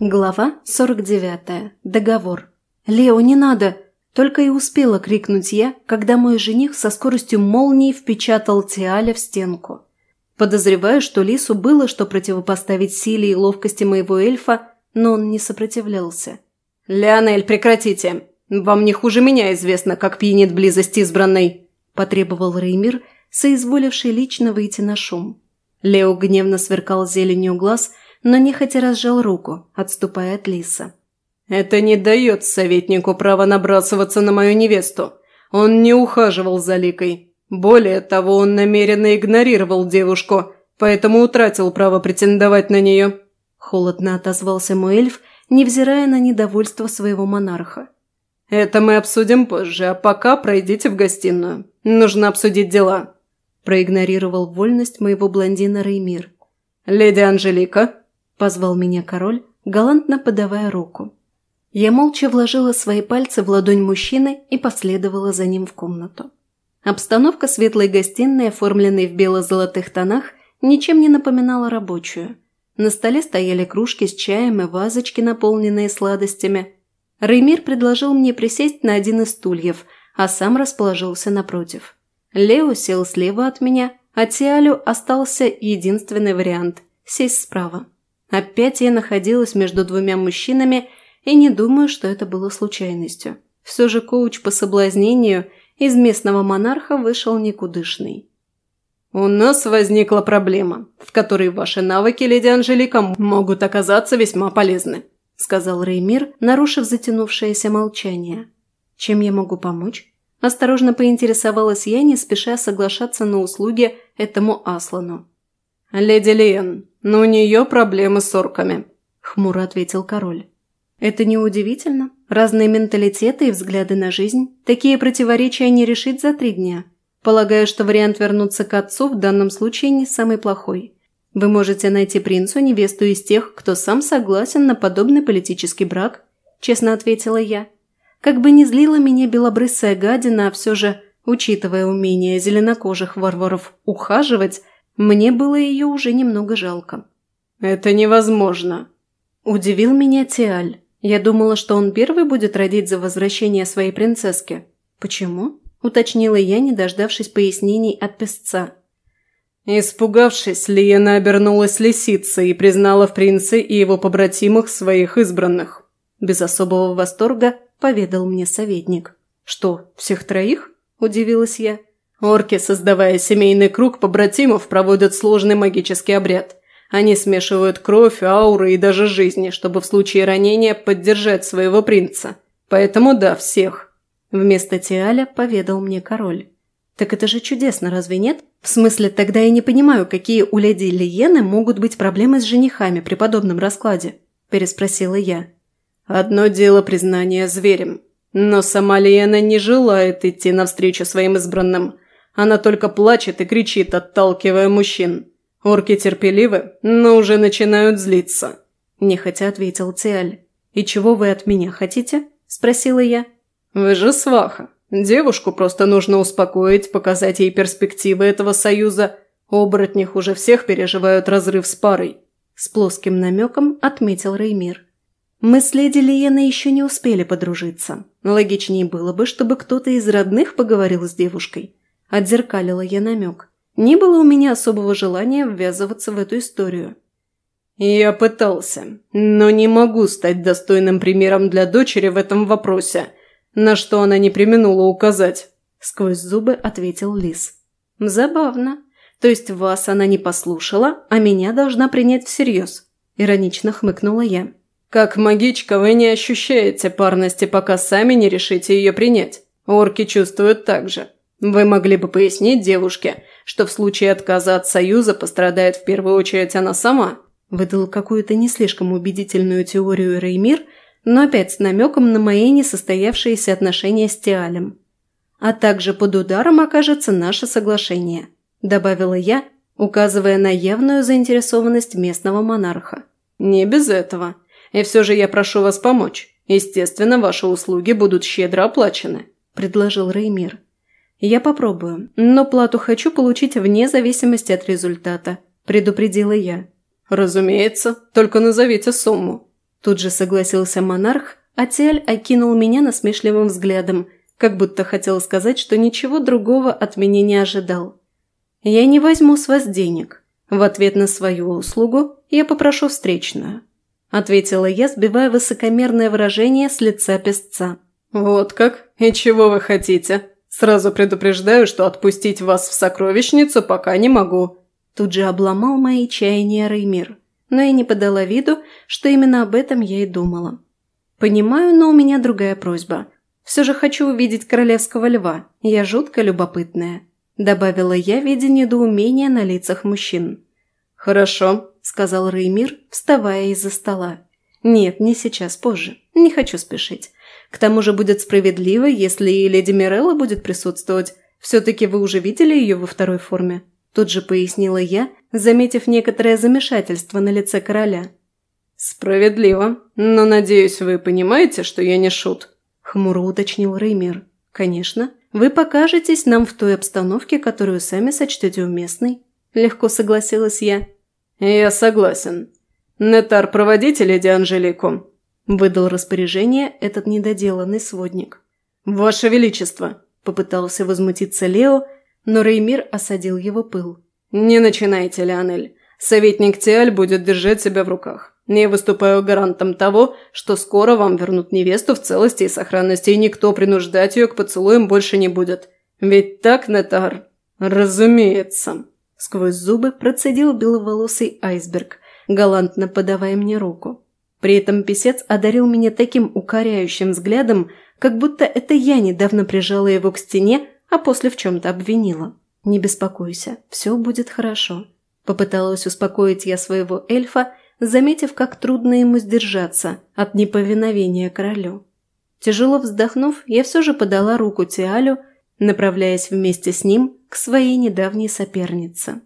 Глава 49. Договор. «Лео, не надо!» Только и успела крикнуть я, когда мой жених со скоростью молнии впечатал Тиаля в стенку. Подозреваю, что Лису было что противопоставить силе и ловкости моего эльфа, но он не сопротивлялся. «Леонель, прекратите! Вам не хуже меня известно, как пьянит близость избранной!» – потребовал Реймир, соизволивший лично выйти на шум. Лео гневно сверкал зеленью глаз – но нехотя разжал руку, отступая от Лиса. «Это не дает советнику права набрасываться на мою невесту. Он не ухаживал за Ликой. Более того, он намеренно игнорировал девушку, поэтому утратил право претендовать на нее». Холодно отозвался мой эльф, невзирая на недовольство своего монарха. «Это мы обсудим позже, а пока пройдите в гостиную. Нужно обсудить дела», – проигнорировал вольность моего блондина Реймир. «Леди Анжелика?» Позвал меня король, галантно подавая руку. Я молча вложила свои пальцы в ладонь мужчины и последовала за ним в комнату. Обстановка светлой гостиной, оформленной в бело-золотых тонах, ничем не напоминала рабочую. На столе стояли кружки с чаем и вазочки, наполненные сладостями. Реймир предложил мне присесть на один из стульев, а сам расположился напротив. Лео сел слева от меня, а Тиалю остался единственный вариант – сесть справа. Опять я находилась между двумя мужчинами и не думаю, что это было случайностью. Все же коуч по соблазнению из местного монарха вышел никудышный. «У нас возникла проблема, в которой ваши навыки, леди Анжелика, могут оказаться весьма полезны», сказал Реймир, нарушив затянувшееся молчание. «Чем я могу помочь?» Осторожно поинтересовалась я, не спеша соглашаться на услуги этому Аслану. «Леди Лиен, но у нее проблемы с орками», – хмуро ответил король. «Это неудивительно. Разные менталитеты и взгляды на жизнь. Такие противоречия не решить за три дня. Полагаю, что вариант вернуться к отцу в данном случае не самый плохой. Вы можете найти принцу невесту из тех, кто сам согласен на подобный политический брак», – честно ответила я. Как бы ни злила меня белобрысая гадина, а все же, учитывая умение зеленокожих варваров ухаживать – мне было ее уже немного жалко. «Это невозможно!» Удивил меня Тиаль. Я думала, что он первый будет родить за возвращение своей принцесски. «Почему?» – уточнила я, не дождавшись пояснений от песца. Испугавшись, Лиена обернулась лисицей и признала в принце и его побратимах своих избранных. Без особого восторга поведал мне советник. «Что, всех троих?» – удивилась я. Орки, создавая семейный круг побратимов, проводят сложный магический обряд. Они смешивают кровь, ауры и даже жизни, чтобы в случае ранения поддержать своего принца. Поэтому да, всех. Вместо Тиаля поведал мне король. Так это же чудесно, разве нет? В смысле, тогда я не понимаю, какие у леди Лиены могут быть проблемы с женихами при подобном раскладе? Переспросила я. Одно дело признание зверем. Но сама Лиена не желает идти навстречу своим избранным – она только плачет и кричит, отталкивая мужчин. Орки терпеливы, но уже начинают злиться. Нехотя ответил Циаль. «И чего вы от меня хотите?» – спросила я. «Вы же сваха. Девушку просто нужно успокоить, показать ей перспективы этого союза. Оборотни хуже всех переживают разрыв с парой». С плоским намеком отметил Реймир. Мы с леди Лиеной еще не успели подружиться. Логичнее было бы, чтобы кто-то из родных поговорил с девушкой. Отзеркалила я намек. Не было у меня особого желания ввязываться в эту историю. «Я пытался, но не могу стать достойным примером для дочери в этом вопросе, на что она не применула указать», – сквозь зубы ответил Лис. «Забавно. То есть вас она не послушала, а меня должна принять всерьез?» – иронично хмыкнула я. «Как магичка вы не ощущаете парности, пока сами не решите ее принять. Орки чувствуют так же. Вы могли бы пояснить девушке, что в случае отказа от союза пострадает в первую очередь она сама?» Выдал какую-то не слишком убедительную теорию Реймир, но опять с намеком на мои несостоявшиеся отношения с Тиалем. «А также под ударом окажется наше соглашение», – добавила я, указывая на явную заинтересованность местного монарха. «Не без этого. И все же я прошу вас помочь. Естественно, ваши услуги будут щедро оплачены», – предложил Реймир. «Я попробую, но плату хочу получить вне зависимости от результата», – предупредила я. «Разумеется, только назовите сумму». Тут же согласился монарх, а Тиаль окинул меня насмешливым взглядом, как будто хотел сказать, что ничего другого от меня не ожидал. «Я не возьму с вас денег. В ответ на свою услугу я попрошу встречную», – ответила я, сбивая высокомерное выражение с лица песца. «Вот как? И чего вы хотите? Сразу предупреждаю, что отпустить вас в сокровищницу пока не могу». Тут же обломал мои чаяния Реймир, но я не подала виду, что именно об этом я и думала. «Понимаю, но у меня другая просьба. Все же хочу увидеть королевского льва. Я жутко любопытная», – добавила я, видя недоумение на лицах мужчин. «Хорошо», – сказал Реймир, вставая из-за стола. «Нет, не сейчас, позже. Не хочу спешить. К тому же будет справедливо, если и леди Мирелла будет присутствовать. Все-таки вы уже видели ее во второй форме?» Тут же пояснила я, заметив некоторое замешательство на лице короля. «Справедливо. Но, надеюсь, вы понимаете, что я не шут?» Хмуро уточнил Реймир. «Конечно. Вы покажетесь нам в той обстановке, которую сами сочтете уместной». Легко согласилась я. «Я согласен. Нетар, проводите леди Анжелику», Выдал распоряжение этот недоделанный сводник. «Ваше Величество!» – попытался возмутиться Лео, но Реймир осадил его пыл. «Не начинайте, Леонель. Советник Тиаль будет держать себя в руках. Я выступаю гарантом того, что скоро вам вернут невесту в целости и сохранности, и никто принуждать ее к поцелуям больше не будет. Ведь так, Нетар?» «Разумеется!» Сквозь зубы процедил беловолосый айсберг, галантно подавая мне руку. При этом писец одарил меня таким укоряющим взглядом, как будто это я недавно прижала его к стене, а после в чем-то обвинила. «Не беспокойся, все будет хорошо», – попыталась успокоить я своего эльфа, заметив, как трудно ему сдержаться от неповиновения королю. Тяжело вздохнув, я все же подала руку Тиалю, направляясь вместе с ним к своей недавней сопернице.